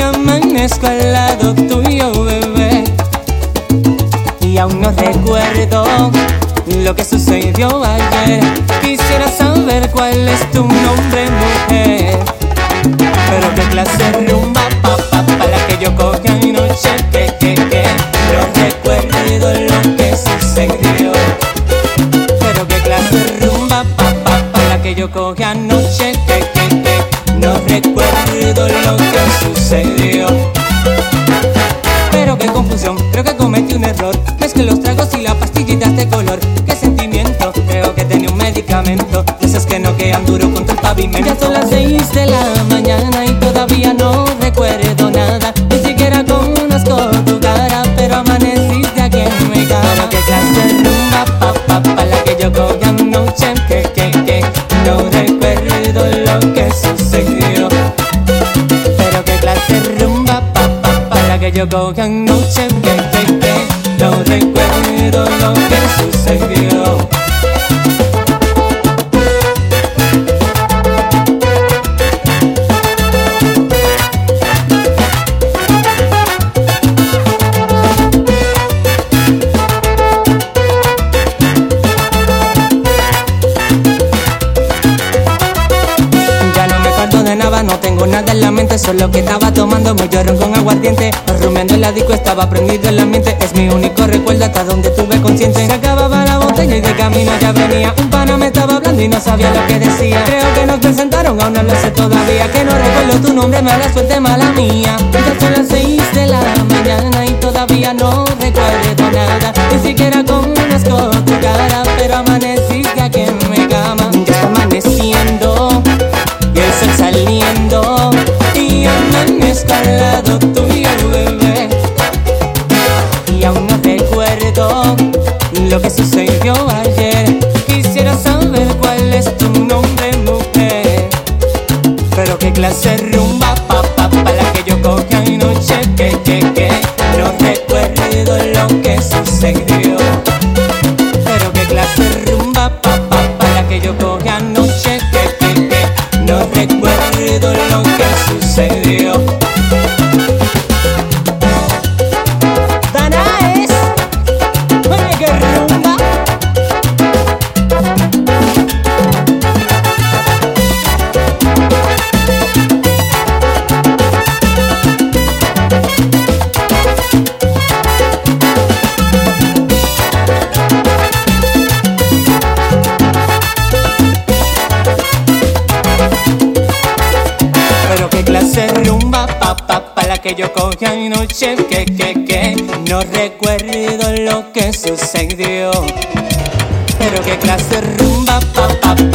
amanezco al lado tuyo, bebé. Y aún no recuerdo lo que sucedió ayer. Quisiera saber cuál es tu nombre, mujer. Pero qué clase rumba, pa, pa, pa, la que yo cogí anoche, que, que, que. No recuerdo lo que sucedió. Pero qué clase rumba, pa, pa, la que yo cogí anoche, que, que. Y las pastillitas de color. Qué sentimiento, creo que tenía un medicamento. De esos que no quedan duro contra el pavimento. Ya son las seis de la mañana y todavía no recuerdo nada. Ni siquiera conozco tu cara, pero amaneciste aquí en mi cama. Pero qué clase de rumba, pa, pa, pa, la que yo cogí anoche. Que, que, que, no recuerdo lo que sucedió. Pero qué clase de rumba, pa, pa, pa, la que yo cogí anoche. Que, que, que, no recuerdo no tengo nada en la mente Solo que estaba tomando muy llorón con aguardiente Rumiando el disco, estaba prendido en la mente Es mi único recuerdo hasta donde tuve consciente. Se acababa la botella y de camino ya venía. Un pana me estaba hablando y no sabía lo que decía. Creo que nos presentaron, aún no lo sé todavía. Que no recuerdo tu nombre, mala suerte, mala mía. Ya son las seis de la mañana y todavía no recuerdo nada. Ni siquiera conozco al lado tuyo, bebé. Y aún no recuerdo lo que sucedió ayer. Quisiera saber cuál es tu nombre, mujer. Pero qué clase rumba, pa, pa, pa, la que yo cogí anoche, que, que, que. No recuerdo lo que sucedió. Pero qué clase rumba, pa, pa, pa, la que yo cogí anoche, que, que, que. No recuerdo lo que sucedió. Que yo cogí anoche, que, que, que, no recuerdo lo que sucedió. Pero qué clase rumba, pa, pa, pa,